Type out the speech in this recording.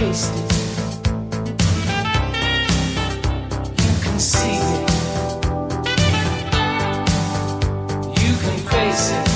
taste it. You can see it. You can face it.